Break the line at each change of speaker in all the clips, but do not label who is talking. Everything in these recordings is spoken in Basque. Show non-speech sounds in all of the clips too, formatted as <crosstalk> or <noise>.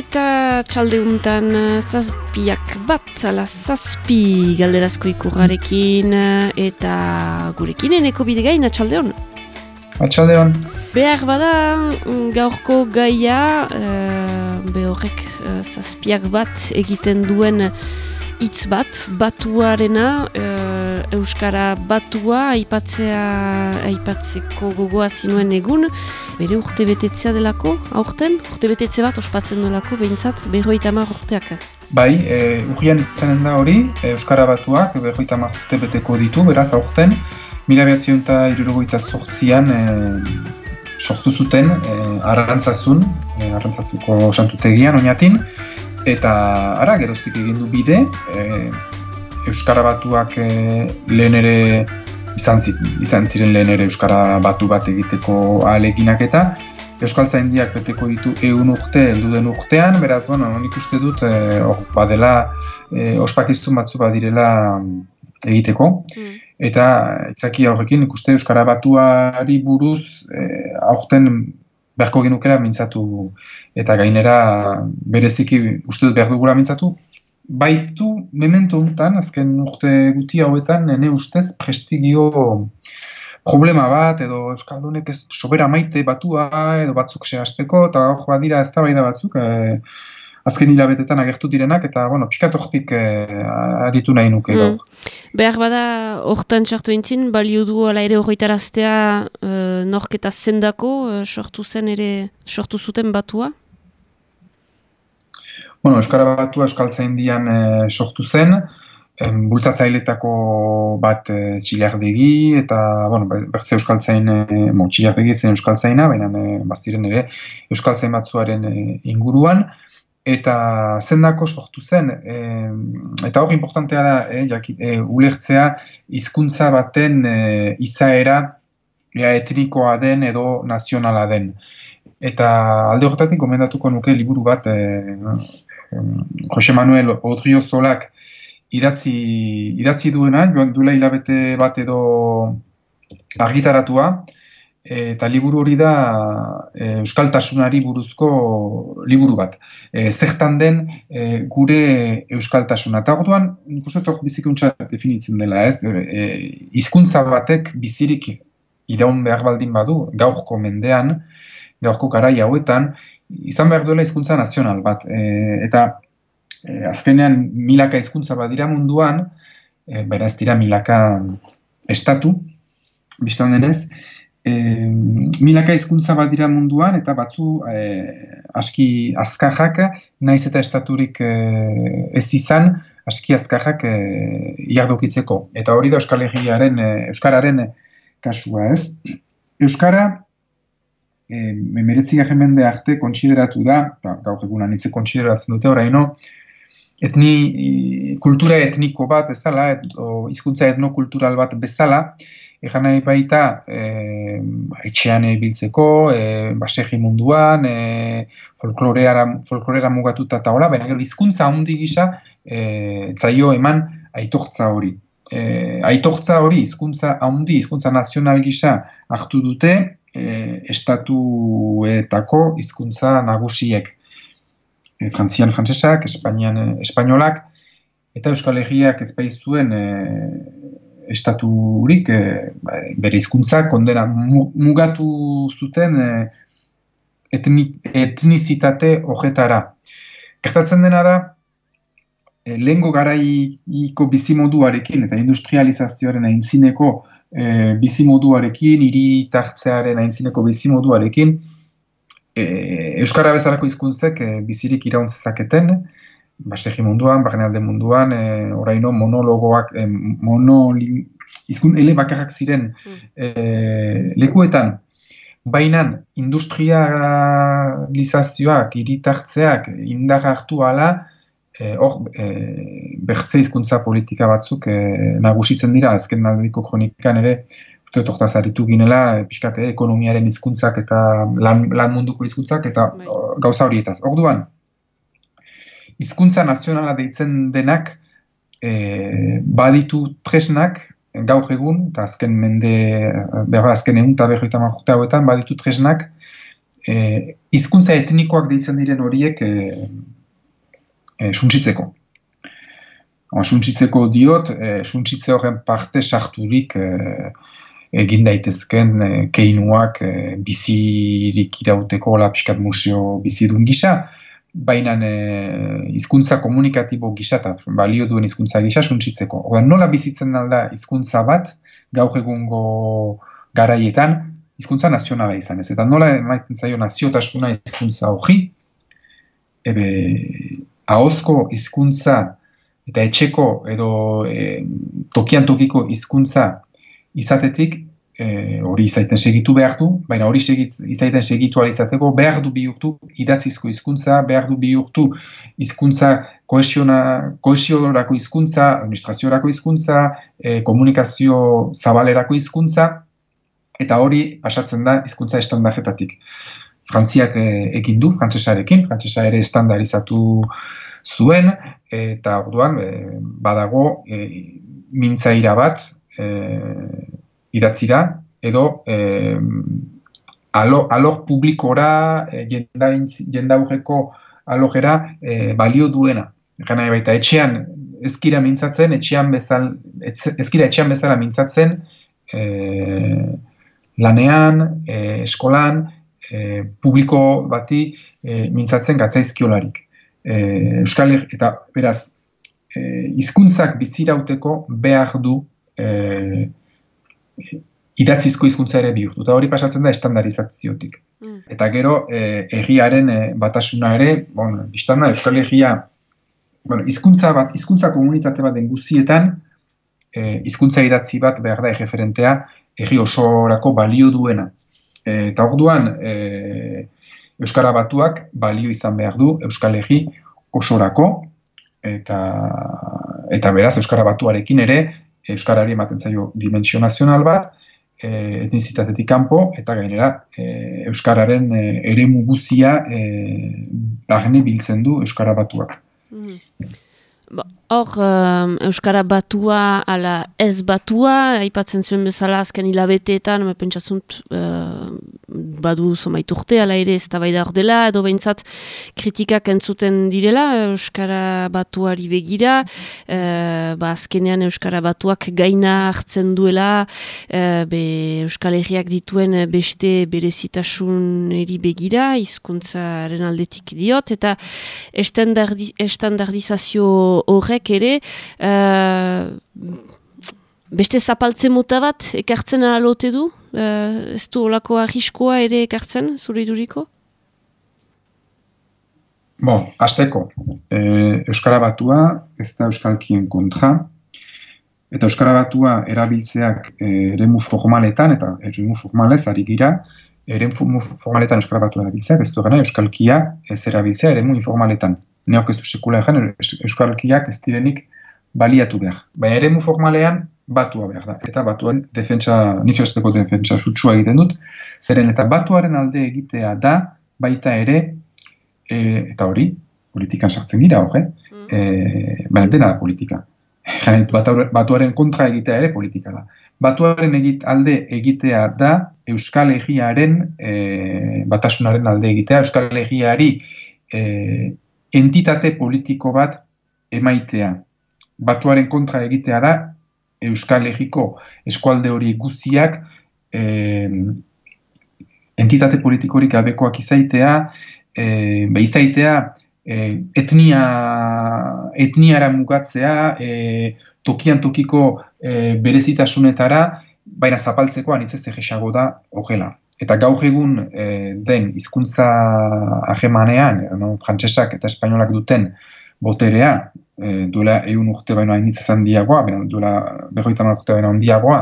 Eta txalde untan eh, zazpiak bat, ala zazpi galderazko ikurrarekin eh, eta gurekin eneko bide gaina txalde hon.
Atxalde hon.
Behar bada mm, gaurko gaia, uh, behorrek uh, zazpiak bat egiten duen hitz bat, batuarena, Euskara batua, aipatzea, aipatzeko gogoa zinuen egun, bere urte betetzea delako, aurten, urte betetze bat ospatzen delako, behintzat, berroita mar urteak.
Bai, e, urrian izanen da hori, Euskara batuak berroita mar urte beteko ditu, beraz aurten, mila behatzion eta irurogoita sortzian e, sortu zuten e, arrantzazun, e, arrantzazuko santutegian, oinatin, eta ara, geroztik egin du bide, e, Euskara batuak e, lehen ere izan, izan ziren lehen ere Euskara batu bat egiteko aleginak eta Euskal Zaindiak beteko ditu egun urte, heldu den urtean, beraz, bueno, nik uste dut, e, or, badela, e, ospakiztun batzu badirela egiteko. Mm. Eta, itzaki horrekin, ikuste Euskara batuari buruz, e, aurten beharko genukera mintzatu, eta gainera bereziki uste dut behar dugula mintzatu, baitu memento honetan, azken urte guti hauetan, nene ustez prestigio problema bat, edo Euskaldunek ez sobera maite batua, edo batzuk sehazteko, eta hor badira ez da batzuk, e, azken hilabetetan agertu direnak, eta, bueno, piskat hortik e, aritu nahi nuke mm.
Behar bada, hortan txartu entzin, balio du ala ere horretaraztea e, norketa zendako, e, sortu zen ere, sortu zuten batua?
Bueno, Euskara Batua Euskaltzain dian e, sortu zen, bultzatzailetako bat e, txilardegi, eta, bueno, bertze Euskaltzain, e, mo, txilardegi zen Euskaltzaina, baina e, baztiren ere Euskaltzain batzuaren e, inguruan, eta zendako sortu zen, e, eta hori importantea da, e, jaki, e, ulertzea hizkuntza baten e, izaera ea etnikoa den edo nazionala den. Eta alde horretatik gomendatuko nuke liburu bat Jose Manuel Odriozolak idatzi, idatzi duena, joan duela hilabete bat edo argitaratua, eta liburu hori da e, euskaltasunari buruzko liburu bat. E, zertan den e, gure euskaltasuna. Eta orduan, nik uste bizikuntza definitzen dela, ez? E, izkuntza batek bizirik ideon behar baldin badu, gaurko mendean, gaurko karai hauetan, izan behar duela hizkuntza nazional bat. E, eta e, azkenean milaka hizkuntza badira munduan, e, beraz dira milaka estatu, biztan denez, e, milaka hizkuntza badira munduan, eta batzu e, aski azkajak, naiz eta estaturik e, ez izan, aski azkajak e, iardokitzeko. Eta hori da Euskal Herriaren, e, Euskararen kasua ez. Euskara, e, memeretzi jemende arte kontsideratu da, eta gaur egun anitze kontsideratzen dute oraino, etni, kultura etniko bat bezala, et, o, izkuntza etnokultural bat bezala, Egan nahi baita, e, etxean biltzeko, e, basegi munduan, e, folkloreara mugatuta eta hola, baina gero izkuntza handi gisa, e, zaio eman aitortza hori. E, aitortza hori, izkuntza handi, izkuntza nazional gisa hartu dute, e, estatuetako hizkuntza nagusiek. E, Frantzian frantsesak, Espainian e, espainolak, eta Euskal Herriak ez zuen e, estaturik e, ba, bere hizkuntza kondena mugatu zuten e, etni, etnizitate horretara. Gertatzen dena da, e, lehengo garaiko bizimoduarekin eta industrializazioaren aintzineko e, bizimoduarekin, hiri tartzearen aintzineko bizimoduarekin, e, Euskara bezalako hizkuntzek e, bizirik irauntz-zaketen, basegi munduan, barnealde munduan, e, oraino monologoak, e, monoli, izkun ele bakarrak ziren e, lekuetan, baina industrializazioak, hiritartzeak indar hartu ala, Eh, hor, e, berze hizkuntza politika batzuk e, nagusitzen dira, azken aldiko kronikan ere, uste tortaz aritu ginela, e, pixkate, ekonomiaren hizkuntzak eta lan, lan munduko hizkuntzak eta bai. gauza horietaz. Orduan, hizkuntza nazionala deitzen denak, e, baditu tresnak, gaur egun, eta azken mende, berra azken egun eta berroita hauetan, baditu tresnak, e, izkuntza etnikoak deitzen diren horiek e, e, suntsitzeko. suntsitzeko diot, e, suntsitze horren parte sarturik e, egin daitezken e, keinuak e, bizirik irauteko la pixkat museo bizidun gisa, baina e, hizkuntza komunikatibo gisa eta balio duen hizkuntza gisa suntsitzeko. Oda, nola bizitzen da hizkuntza bat gaur egungo garaietan hizkuntza nazionala izan ez. Eta nola emaiten zaio naziotasuna hizkuntza hori, ebe ahozko hizkuntza eta etxeko edo e, tokian tokiko hizkuntza izatetik e, hori izaiten segitu behar du, baina hori segit, izaiten segitu izateko behar du bihurtu idatzizko hizkuntza, behar du bihurtu hizkuntza kohesiorako hizkuntza, administraziorako hizkuntza, e, komunikazio zabalerako hizkuntza, eta hori pasatzen da hizkuntza estandarretatik. Frantziak e, egin du, frantsesarekin, frantsesa ere estandarizatu zuen, eta orduan e, badago e, mintzaira bat e, idatzira, edo e, alor publikora, e, jendaurreko alogera e, balio duena. Gana baita, etxean ezkira mintzatzen, etxean bezal, ezkira etxean bezala mintzatzen, e, lanean, e, eskolan, e, publiko bati e, mintzatzen gatzaizkiolarik. E, Euskal eta beraz, e, hizkuntzak bizirauteko behar du e, idatzizko hizkuntza ere bihurtu. Eta hori pasatzen da estandarizaziotik. Mm. Eta gero, e, egiaren e, batasuna ere, bon, biztana, Euskal Herria, bueno, hizkuntza bat, hizkuntza komunitate bat den guzietan, e, hizkuntza idatzi bat behar da egeferentea, egi osorako balio duena. E, eta orduan e, Euskara batuak balio izan behar du Euskal Egi osorako, eta, eta beraz Euskara batuarekin ere Euskarari ematen zaio dimensio nazional bat, e, etnizitatetik kanpo, eta gainera e, Euskararen e, ere muguzia e, biltzen du Euskara batuak. Mm.
Hor, um, Euskara batua, ala ez batua, aipatzen zuen bezala azken hilabeteetan, me pentsatzunt, uh, badu zomait urte, ala ere ez da hor dela, edo behintzat kritikak entzuten direla, Euskara batuari begira, uh, ba azkenean Euskara batuak gaina hartzen duela, uh, be Euskal Herriak dituen beste berezitasun eri begira, hizkuntzaren aldetik diot, eta estandardi, estandardizazio horrek ere uh, beste zapaltze mota bat ekartzen alote du? Uh, ez du olako arriskoa ere ekartzen, zure iduriko?
Bo, azteko, e, Euskara Batua ez da Euskalkien kontra, eta Euskara Batua erabiltzeak eremu formaletan, eta eremu formalez ari gira, eremu formaletan Euskara Batua erabiltzeak, ez du gana Euskalkia ez erabiltzea eremu informaletan neok ez du sekula egan, euskalkiak ez direnik baliatu behar. Baina ere formalean batua behar da. Eta batuan defentsa, nik esteko defentsa sutsua egiten dut, zeren eta batuaren alde egitea da, baita ere, e, eta hori, politikan sartzen gira, hori, mm. e, baina dena da politika. <laughs> batuaren kontra egitea ere politika da. Batuaren egit, alde egitea da, Euskal Egiaren, e, batasunaren alde egitea, Euskal Egiari e, entitate politiko bat emaitea. Batuaren kontra egitea da, Euskal Herriko eskualde hori guztiak e, entitate politikorik gabekoak izaitea, e, izaitea e, etnia, etniara mugatzea, e, tokian tokiko e, berezitasunetara, baina zapaltzeko anitzez egesago da hogela. Eta gaur egun e, den hizkuntza ahemanean, no, frantsesak eta espainolak duten boterea, e, duela egun urte baino hain izan diagoa, duela berroita urte baino handiagoa,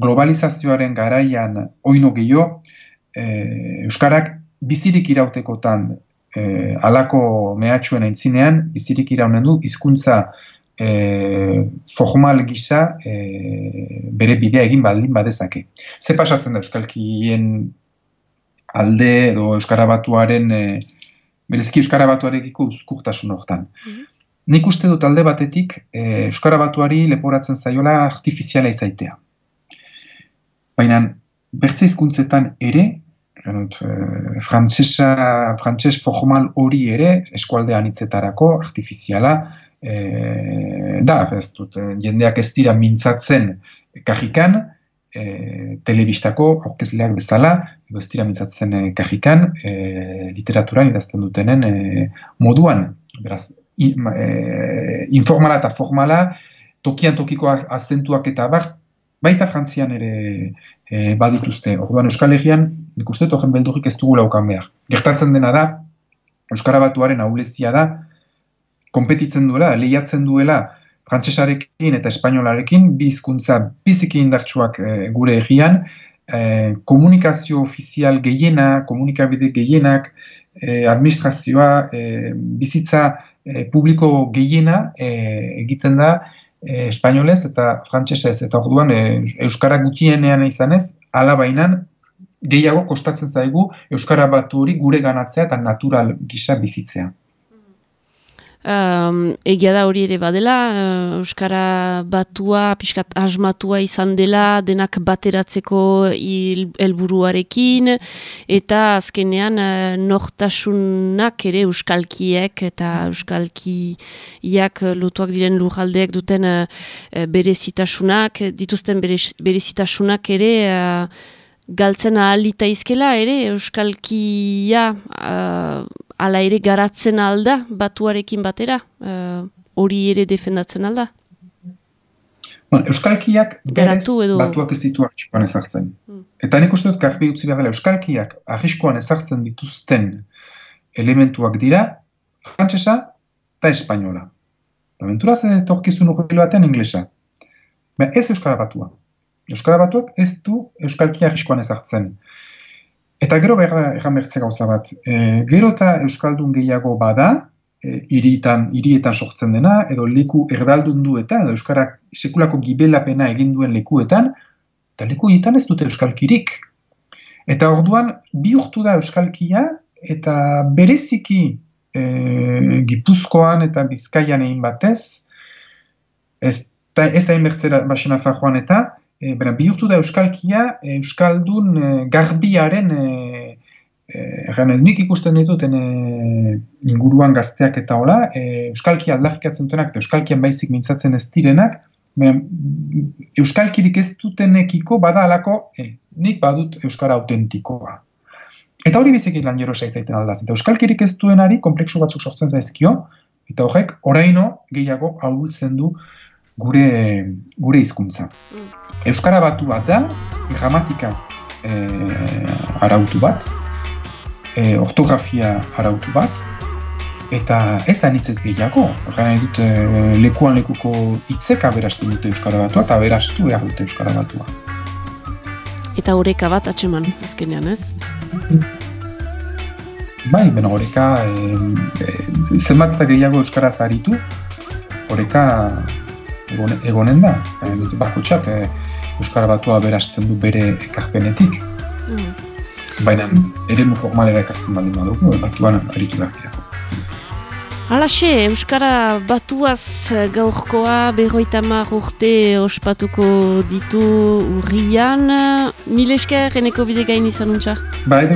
globalizazioaren garaian oino gehiago, e, Euskarak bizirik irautekotan e, alako mehatxuen aintzinean, bizirik iraunen du hizkuntza e, formal gisa e, bere bidea egin baldin badezake. Ze pasatzen da Euskalkien alde edo Euskara Batuaren, e, bereziki Euskara Batuarekiko uzkurtasun hortan. Mm Nik uste dut alde batetik e, Euskara Batuari leporatzen zaiola artifiziala izaitea. Baina bertze hizkuntzetan ere Genut, e, frantzesa, frantzes formal hori ere, eskualdean hitzetarako, artifiziala, e, da, ez dut, jendeak ez dira mintzatzen kajikan, e, telebistako aurkezleak bezala, edo ez dira mintzatzen e, kajikan, e, literaturan idazten dutenen e, moduan. Beraz, e, informala eta formala, tokian tokiko azentuak eta bar, baita frantzian ere e, badituzte. Orduan Euskal Herrian, nik uste togen beldurik ez dugu laukan behar. Gertatzen dena da, Euskara batuaren aulezia da, kompetitzen duela, lehiatzen duela, frantsesarekin eta espainolarekin bi hizkuntza biziki indartsuak e, gure egian, e, komunikazio ofizial gehiena, komunikabide gehienak, e, administrazioa, e, bizitza e, publiko gehiena e, egiten da e, espainolez eta frantsesez eta orduan e, euskara gutienean izanez, ala bainan gehiago kostatzen zaigu euskara batu hori gure ganatzea eta natural gisa bizitzea.
Um, egia da hori ere badela, uh, Euskara batua, pixkat asmatua izan dela, denak bateratzeko helburuarekin eta azkenean uh, nortasunak ere Euskalkiek eta Euskalkiak lotuak diren lujaldeek duten uh, berezitasunak, dituzten berezitasunak ere galtzen ahalita izkela ere Euskalkia uh, ala ere garatzen alda batuarekin batera uh, hori ere defendatzen alda?
Bueno, Euskalkiak berez edo... batuak ez ditu arriskoan ezartzen. Hmm. Eta nik uste dut karbi utzi behar dela Euskalkiak arriskoan ezartzen dituzten elementuak dira frantzesa eta espainola. Aventuraz etorkizun urbilu batean inglesa. Ba, ez Euskara batua. Euskara batuak ez du Euskalkia arriskoan ezartzen. Eta gero behar egan gauza bat. E, gero eta Euskaldun gehiago bada, e, iritan, irietan sortzen dena, edo leku erdaldun duetan, edo Euskarak sekulako gibelapena egin duen lekuetan, eta leku irietan ez dute Euskalkirik. Eta orduan, bi urtu da Euskalkia, eta bereziki e, Gipuzkoan eta Bizkaian egin batez, ez, ez da inbertzera basena fajoan eta, e, bera, bihurtu da Euskalkia, Euskaldun e, garbiaren, e, e, nik ikusten dituten e, inguruan gazteak eta hola, e, Euskalkia aldarrikatzen dutenak eta Euskalkian baizik mintzatzen ez direnak, bera, Euskalkirik ez dutenekiko bada alako, e, nik badut Euskara autentikoa. Eta hori biziki lan jerosa izaiten aldaz. Eta Euskalkirik ez duenari kompleksu batzuk sortzen zaizkio, eta horrek oraino gehiago ahultzen du gure gure hizkuntza. Mm. Euskara batu bat da, gramatika e, arautu bat, e, ortografia arautu bat, eta ez anitzez gehiago. Gana dut e, lekuan lekuko hitzek aberastu dute Euskara batua, eta aberastu behar dute Euskara batua.
Eta horreka bat atxeman, ezkenean ez?
Bai, beno, horreka, e, e, zenbat eta gehiago Euskaraz aritu, horreka egonen da. E, bako txak, e, Euskara Batua berasten du bere ekarpenetik. Mm. Baina, ere mu formalera ekartzen baldin badugu, e, batuan aritu behar
Halaxe, Euskara Batuaz gaurkoa berroita urte ospatuko ditu urrian. Mil esker, eneko bide gain izan untxa?
Ba, edo